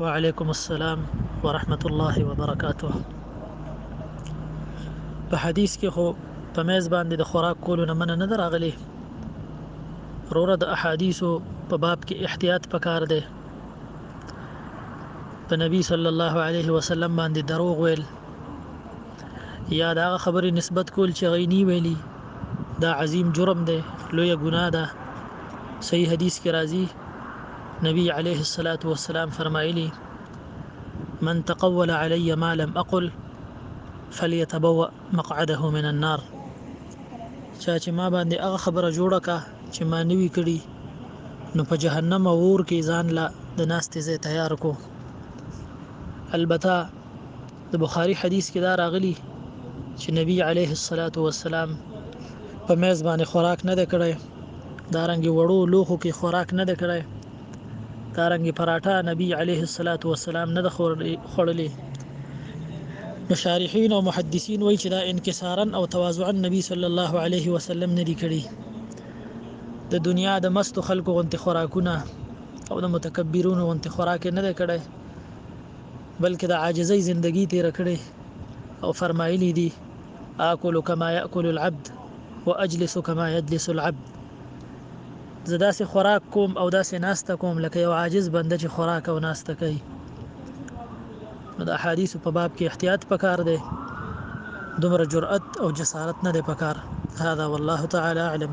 وعلیکم السلام ورحمت الله وبرکاته په حدیث کې خو په میز باندې د خوراک کولو نه مننه نه دراغلي روره د احادیثو په باب کې احتیاط پکار دی په نبی صلی الله علیه وسلم باندې دروغ ویل یا دا خبرې نسبت کول چې غینی ویلی دا عظیم جرم دی لوی ګناه ده صحیح حدیث کې راځي نبی علیه الصلاة والسلام فرمایلی من تقول علی ما لم اقل فليتبوأ مقعده من النار چا چې ما باندې هغه خبره جوړه کا چې ما نوي کړي نو په جهنم اور کې ځان لا د ناستې ځای تیار کو البته د بخاری حدیث کې دا راغلی چې نبی علیه الصلاة والسلام په میز باندې خوراک نه دکړی دارنګ وړو لوخو کې خوراک نه دکړی دارنګ پراټا نبی علیه الصلاة والسلام نه د خوړلې مشارحین او محدثین وایي چې دا انکسارا او تواضعا نبی صلی الله علیه وسلم نه دی کړی د دنیا د مست خلکو غونته خوراکونه او د متکبرونو غونته خوراک نه کړي بلکې د عاجزۍ زندګي تېره کړې او فرمایلي دي، آکل کما یأکل العبد و اجلس کما یجلس العبد، زه داسې خوراک کوم او داسې ناسته کوم لکه یو عاجز بنده چې خوراک او ناسته کوي. نو د احادیثو په باب کې احتیاط پکار دی، دومره جرأت او جسارت نه دی پکار. هذا والله تعالی اعلم.